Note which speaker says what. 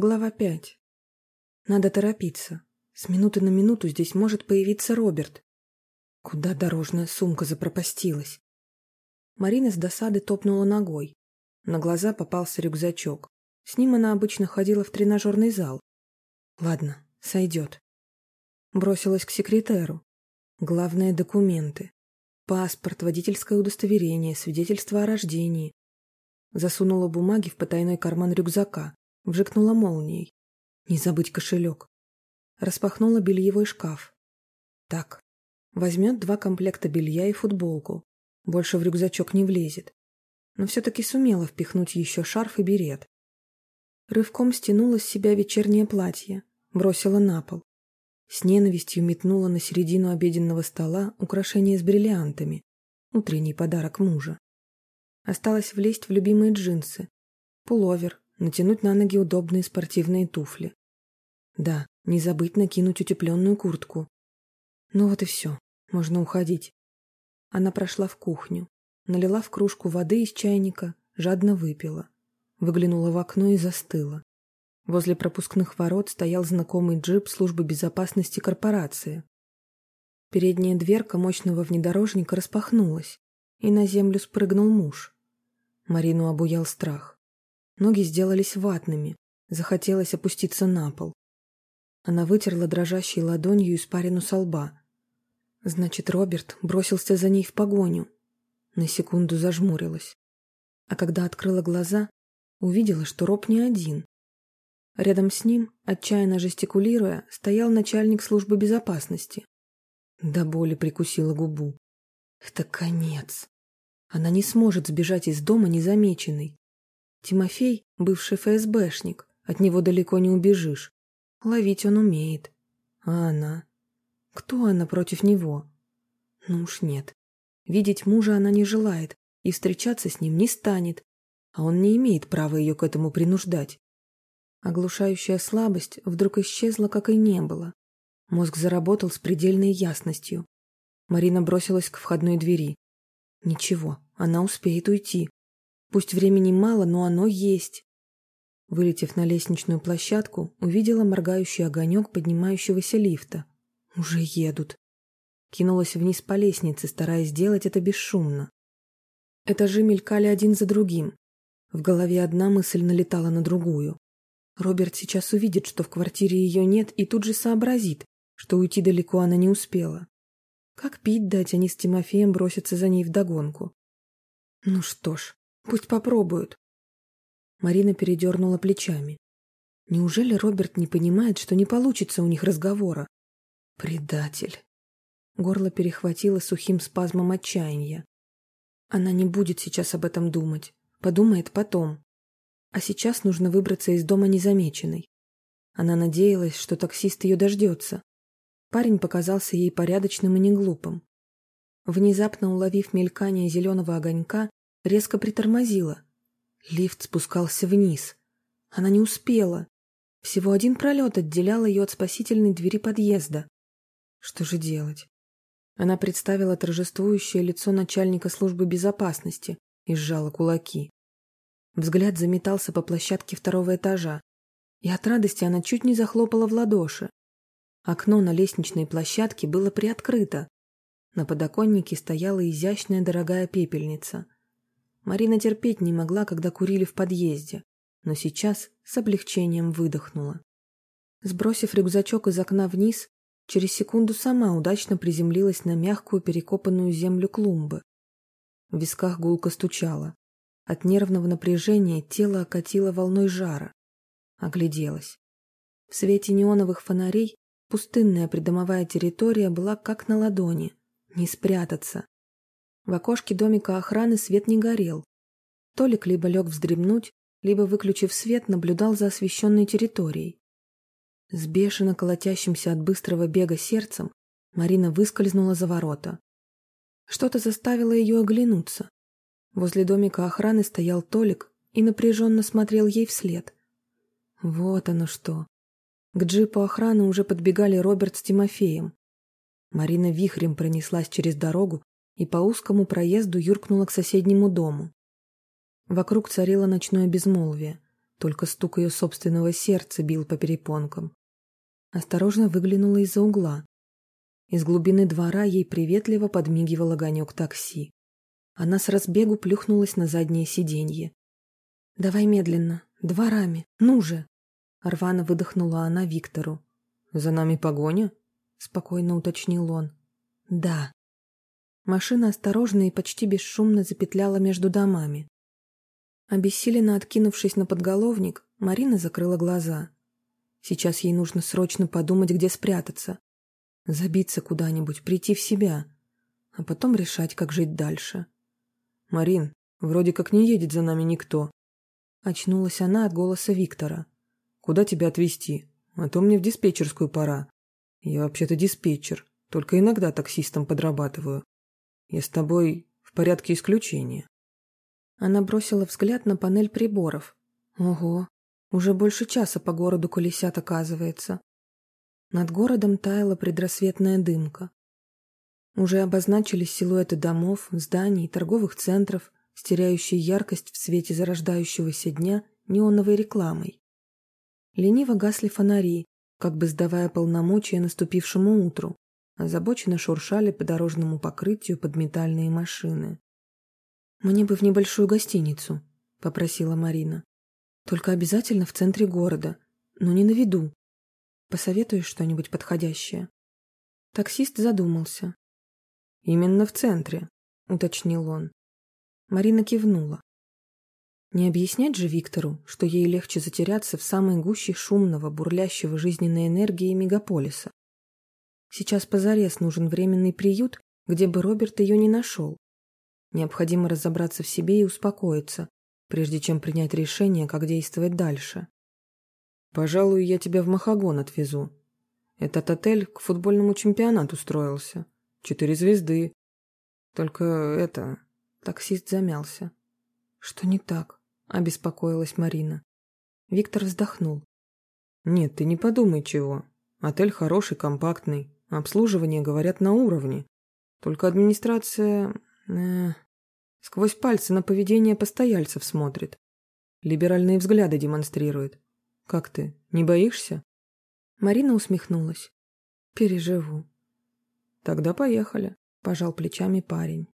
Speaker 1: Глава 5. Надо торопиться. С минуты на минуту здесь может появиться Роберт. Куда дорожная сумка запропастилась? Марина с досады топнула ногой. На глаза попался рюкзачок. С ним она обычно ходила в тренажерный зал. Ладно, сойдет. Бросилась к секретеру. Главные документы. Паспорт, водительское удостоверение, свидетельство о рождении. Засунула бумаги в потайной карман рюкзака Вжикнула молнией. Не забыть кошелек. Распахнула бельевой шкаф. Так, возьмет два комплекта белья и футболку. Больше в рюкзачок не влезет. Но все-таки сумела впихнуть еще шарф и берет. Рывком стянула с себя вечернее платье, бросила на пол. С ненавистью метнула на середину обеденного стола украшение с бриллиантами. Утренний подарок мужа. Осталось влезть в любимые джинсы. Пуловер, натянуть на ноги удобные спортивные туфли. Да, не забыть накинуть утепленную куртку. Ну вот и все, можно уходить. Она прошла в кухню, налила в кружку воды из чайника, жадно выпила. Выглянула в окно и застыла. Возле пропускных ворот стоял знакомый джип службы безопасности корпорации. Передняя дверка мощного внедорожника распахнулась, и на землю спрыгнул муж. Марину обуял страх. Ноги сделались ватными, захотелось опуститься на пол. Она вытерла дрожащей ладонью испарину со лба. Значит, Роберт бросился за ней в погоню. На секунду зажмурилась. А когда открыла глаза, увидела, что Роб не один. Рядом с ним, отчаянно жестикулируя, стоял начальник службы безопасности. До боли прикусила губу. Это конец. Она не сможет сбежать из дома незамеченной. Тимофей — бывший ФСБшник, от него далеко не убежишь. Ловить он умеет. А она? Кто она против него? Ну уж нет. Видеть мужа она не желает и встречаться с ним не станет, а он не имеет права ее к этому принуждать. Оглушающая слабость вдруг исчезла, как и не было. Мозг заработал с предельной ясностью. Марина бросилась к входной двери. Ничего, она успеет уйти. Пусть времени мало, но оно есть. Вылетев на лестничную площадку, увидела моргающий огонек поднимающегося лифта. Уже едут. Кинулась вниз по лестнице, стараясь сделать это бесшумно. Этажи мелькали один за другим. В голове одна мысль налетала на другую. Роберт сейчас увидит, что в квартире ее нет, и тут же сообразит, что уйти далеко она не успела. Как пить дать, они с Тимофеем бросятся за ней вдогонку. Ну что ж, Пусть попробуют. Марина передернула плечами. Неужели Роберт не понимает, что не получится у них разговора? Предатель. Горло перехватило сухим спазмом отчаяния. Она не будет сейчас об этом думать. Подумает потом. А сейчас нужно выбраться из дома незамеченной. Она надеялась, что таксист ее дождется. Парень показался ей порядочным и неглупым. Внезапно уловив мелькание зеленого огонька, резко притормозила. Лифт спускался вниз. Она не успела. Всего один пролет отделял ее от спасительной двери подъезда. Что же делать? Она представила торжествующее лицо начальника службы безопасности и сжала кулаки. Взгляд заметался по площадке второго этажа, и от радости она чуть не захлопала в ладоши. Окно на лестничной площадке было приоткрыто. На подоконнике стояла изящная дорогая пепельница — Марина терпеть не могла, когда курили в подъезде, но сейчас с облегчением выдохнула. Сбросив рюкзачок из окна вниз, через секунду сама удачно приземлилась на мягкую перекопанную землю клумбы. В висках гулко стучало. От нервного напряжения тело окатило волной жара. Огляделась. В свете неоновых фонарей пустынная придомовая территория была как на ладони. Не спрятаться. В окошке домика охраны свет не горел. Толик либо лег вздремнуть, либо, выключив свет, наблюдал за освещенной территорией. С бешено колотящимся от быстрого бега сердцем Марина выскользнула за ворота. Что-то заставило ее оглянуться. Возле домика охраны стоял Толик и напряженно смотрел ей вслед. Вот оно что. К джипу охраны уже подбегали Роберт с Тимофеем. Марина вихрем пронеслась через дорогу и по узкому проезду юркнула к соседнему дому. Вокруг царило ночное безмолвие. только стук ее собственного сердца бил по перепонкам. Осторожно выглянула из-за угла. Из глубины двора ей приветливо подмигивал огонек такси. Она с разбегу плюхнулась на заднее сиденье. «Давай медленно, дворами, ну же!» Рвано выдохнула она Виктору.
Speaker 2: «За нами погоня?»
Speaker 1: — спокойно уточнил он. «Да». Машина осторожно и почти бесшумно запетляла между домами. Обессиленно откинувшись на подголовник, Марина закрыла глаза. Сейчас ей нужно срочно подумать, где спрятаться. Забиться куда-нибудь, прийти в себя, а потом решать, как жить дальше.
Speaker 2: «Марин, вроде как не едет за нами никто».
Speaker 1: Очнулась она от голоса Виктора.
Speaker 2: «Куда тебя отвезти? А то мне в диспетчерскую пора. Я вообще-то диспетчер, только иногда таксистом подрабатываю. Я с тобой в порядке исключения».
Speaker 1: Она бросила взгляд на панель приборов. Ого, уже больше часа по городу колесят, оказывается. Над городом таяла предрассветная дымка. Уже обозначились силуэты домов, зданий, торговых центров, стеряющие яркость в свете зарождающегося дня неоновой рекламой. Лениво гасли фонари, как бы сдавая полномочия наступившему утру, озабоченно шуршали по дорожному покрытию подметальные машины. «Мне бы в небольшую гостиницу», — попросила Марина. «Только обязательно в центре города, но не на виду. Посоветуешь что-нибудь подходящее?» Таксист задумался.
Speaker 2: «Именно в центре», — уточнил он.
Speaker 1: Марина кивнула. Не объяснять же Виктору, что ей легче затеряться в самой гуще шумного, бурлящего жизненной энергии мегаполиса. Сейчас позарез нужен временный приют, где бы Роберт ее не нашел. Необходимо разобраться в себе и успокоиться, прежде чем принять решение, как действовать дальше.
Speaker 2: «Пожалуй, я тебя в Махагон отвезу. Этот отель к футбольному чемпионату строился. Четыре звезды. Только это...»
Speaker 1: Таксист замялся. «Что не так?» — обеспокоилась Марина. Виктор вздохнул.
Speaker 2: «Нет, ты не подумай чего. Отель хороший, компактный. Обслуживание, говорят, на уровне. Только администрация Э, сквозь пальцы на поведение постояльцев смотрит. Либеральные взгляды демонстрирует. Как ты, не боишься?
Speaker 1: Марина усмехнулась. Переживу.
Speaker 2: Тогда поехали,
Speaker 1: пожал плечами парень.